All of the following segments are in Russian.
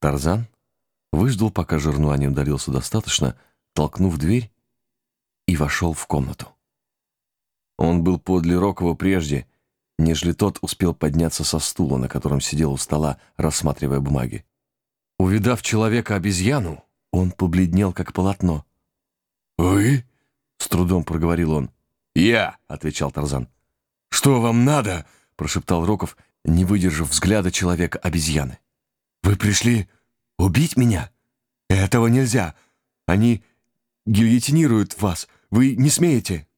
Тарзан выждал, пока Жернуа не удалился достаточно, толкнув дверь и вошел в комнату. Он был подле Рокова прежде, нежели тот успел подняться со стула, на котором сидел у стола, рассматривая бумаги. Увидав человека-обезьяну, он побледнел, как полотно. «Вы?» — с трудом проговорил он. «Я», — отвечал Тарзан. «Что вам надо?» — прошептал Роков, не выдержав взгляда человека-обезьяны. «Вы пришли убить меня? Этого нельзя. Они гильотинируют вас. Вы не смеете».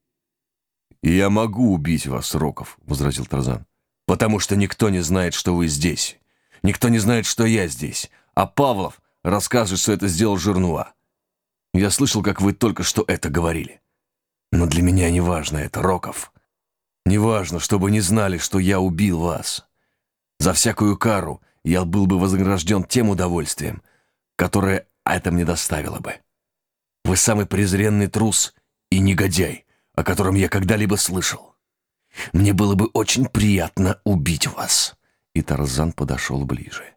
«Я могу убить вас, Роков», — возразил Тарзан, «потому что никто не знает, что вы здесь. Никто не знает, что я здесь. А Павлов рассказывает, что это сделал Жирнуа. Я слышал, как вы только что это говорили. Но для меня не важно это, Роков. Не важно, чтобы не знали, что я убил вас. За всякую кару я был бы вознагражден тем удовольствием, которое это мне доставило бы. Вы самый презренный трус и негодяй, о котором я когда-либо слышал. Мне было бы очень приятно убить вас». И Тарзан подошел ближе.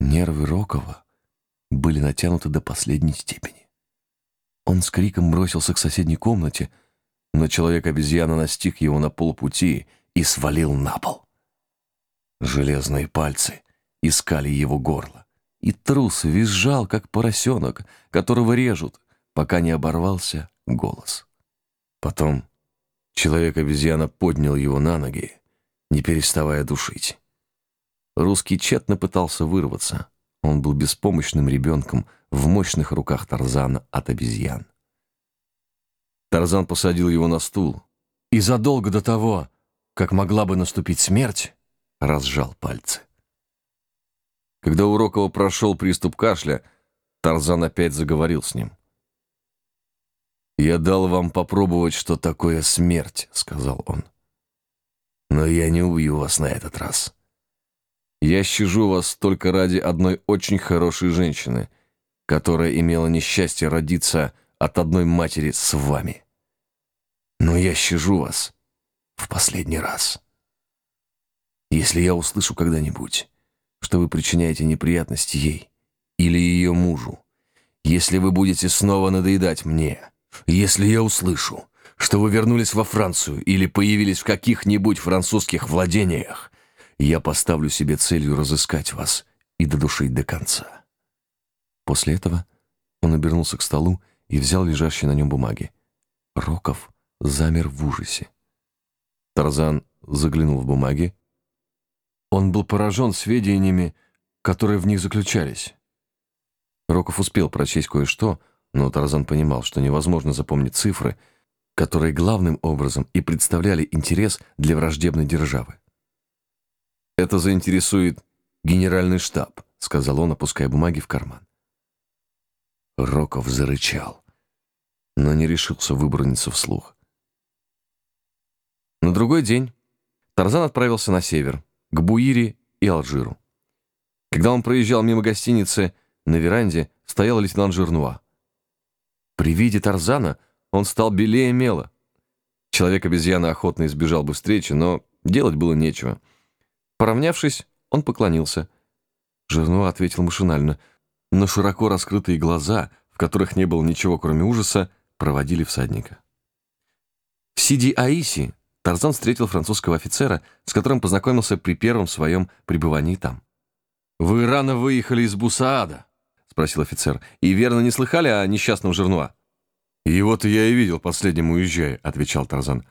Нервы Рокова были натянуты до последней степени. Он с криком бросился к соседней комнате, но человек-обезьяна настиг его на полпути и свалил на пол. Железные пальцы искали его горло, и трус визжал, как поросенок, которого режут, пока не оборвался голос. Потом человек-обезьяна поднял его на ноги, не переставая душить. Русский тщетно пытался вырваться. Он был беспомощным ребенком в мощных руках Тарзана от обезьян. Тарзан посадил его на стул и задолго до того, как могла бы наступить смерть, разжал пальцы. Когда у Рокова прошел приступ кашля, Тарзан опять заговорил с ним. «Я дал вам попробовать, что такое смерть», — сказал он. «Но я не убью вас на этот раз. Я щажу вас только ради одной очень хорошей женщины, которая имела несчастье родиться от одной матери с вами. Но я щажу вас в последний раз. Если я услышу когда-нибудь, что вы причиняете неприятности ей или ее мужу, если вы будете снова надоедать мне, если я услышу, что вы вернулись во Францию или появились в каких-нибудь французских владениях, я поставлю себе целью разыскать вас и додушить до конца». После этого он обернулся к столу и взял лежащие на нем бумаги. Роков замер в ужасе. Тарзан заглянул в бумаги. Он был поражен сведениями, которые в них заключались. Роков успел прочесть кое-что, но Тарзан понимал, что невозможно запомнить цифры, которые главным образом и представляли интерес для враждебной державы. «Это заинтересует генеральный штаб», — сказал он, опуская бумаги в карман. Роков зарычал, но не решился выброниться вслух. На другой день Тарзан отправился на север, к Буире и Алжиру. Когда он проезжал мимо гостиницы, на веранде стоял лейтенант Жирнуа. При виде Тарзана он стал белее мела. Человек-обезьяна охотно избежал бы встречи, но делать было нечего. Поравнявшись, он поклонился. Жирнуа ответил машинально, но широко раскрытые глаза, в которых не было ничего, кроме ужаса, проводили всадника. Сиди-Аиси Тарзан встретил французского офицера, с которым познакомился при первом своем пребывании там. «Вы рано выехали из Бусаада?» — спросил офицер. «И верно не слыхали о несчастном Жернуа?» «Его-то я и видел последним уезжая», — отвечал Тарзан.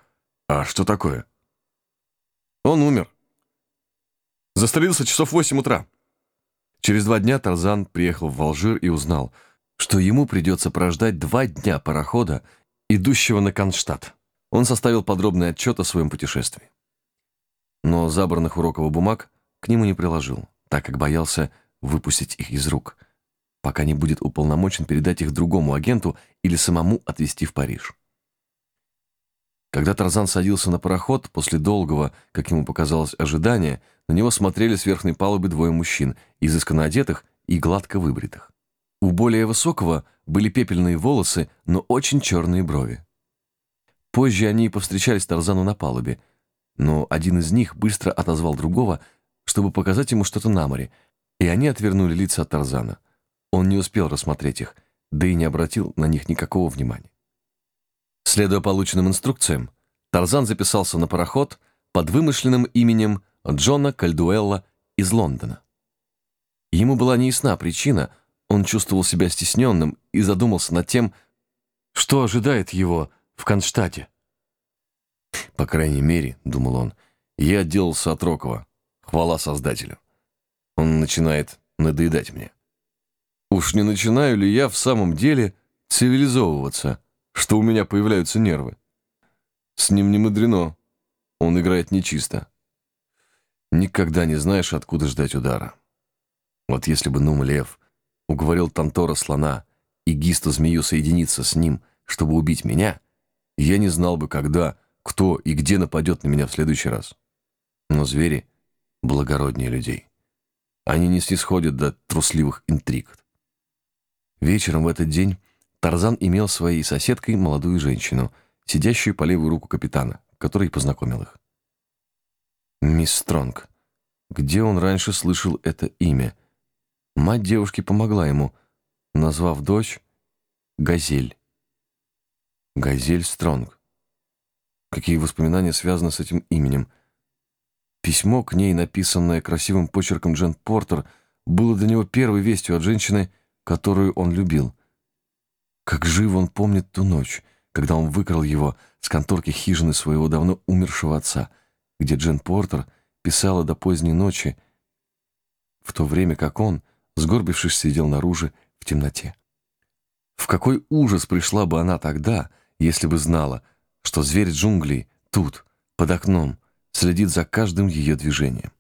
«А что такое?» «Он умер. Застрелился часов восемь утра». Через два дня Тарзан приехал в Алжир и узнал, что ему придется прождать два дня парохода, идущего на Конштадт. Он составил подробный отчет о своем путешествии. Но забранных уроков бумаг к нему не приложил, так как боялся выпустить их из рук, пока не будет уполномочен передать их другому агенту или самому отвезти в Париж. Когда Тарзан садился на пароход, после долгого, как ему показалось, ожидания, на него смотрели с верхней палубы двое мужчин, изысканно одетых и гладко выбритых. У более высокого были пепельные волосы, но очень черные брови. Позже они повстречались Тарзану на палубе, но один из них быстро отозвал другого, чтобы показать ему что-то на море, и они отвернули лица от Тарзана. Он не успел рассмотреть их, да и не обратил на них никакого внимания. Следуя полученным инструкциям, Тарзан записался на пароход под вымышленным именем Джона Кальдуэлла из Лондона. Ему была неясна причина, он чувствовал себя стесненным и задумался над тем, что ожидает его в Конштадте. «По крайней мере, — думал он, — я отделался от Рокова. Хвала Создателю. Он начинает надоедать мне. Уж не начинаю ли я в самом деле цивилизовываться, что у меня появляются нервы? С ним не мудрено. Он играет нечисто. Никогда не знаешь, откуда ждать удара. Вот если бы Нум Лев уговорил Тантора слона и Гисту змею соединиться с ним, чтобы убить меня, я не знал бы, когда, кто и где нападет на меня в следующий раз. Но звери благороднее людей. Они не снисходят до трусливых интриг. Вечером в этот день Тарзан имел своей соседкой молодую женщину, сидящую по левую руку капитана, который познакомил их. Мисс Стронг. Где он раньше слышал это имя? Мать девушки помогла ему, назвав дочь Газель. Газель Стронг. Какие воспоминания связаны с этим именем? Письмо к ней, написанное красивым почерком Джен Портер, было для него первой вестью от женщины, которую он любил. Как живо он помнит ту ночь, когда он выкрал его с конторки хижины своего давно умершего отца, где Джен Портер писала до поздней ночи, в то время как он, сгорбившись, сидел наружу в темноте. В какой ужас пришла бы она тогда, если бы знала, что зверь джунглей тут, под окном, следит за каждым ее движением.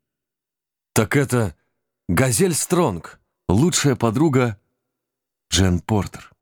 Так это Газель Стронг, лучшая подруга Джен Портер.